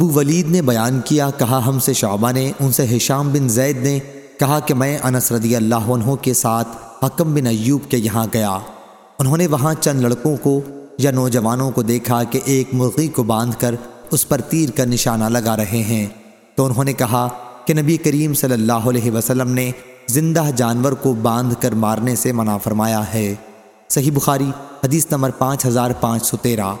ابو ولید نے بیان کیا، کہا ہم سے شعبہ نے، ان سے حشام بن زید نے کہا کہ میں انس رضی اللہ عنہ کے ساتھ حکم بن ایوب کے یہاں گیا۔ انہوں نے وہاں چند لڑکوں کو یا نوجوانوں کو دیکھا کہ ایک مرغی کو باندھ کر اس پر تیر کا نشانہ لگا رہے ہیں۔ تو انہوں نے کہا کہ نبی کریم صلی اللہ علیہ وسلم نے زندہ جانور کو باندھ کر مارنے سے منع فرمایا ہے۔ صحیح بخاری، حدیث نمبر پانچ ہزار پانچ سو تیرہ۔